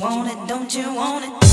want it? Don't you want it?